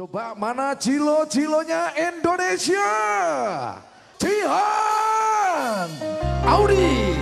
Coba mana cilo-cilonya Indonesia? Jihan Audi.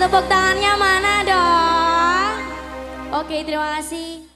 Tepuk tangannya mana dong? Oke, terima kasih.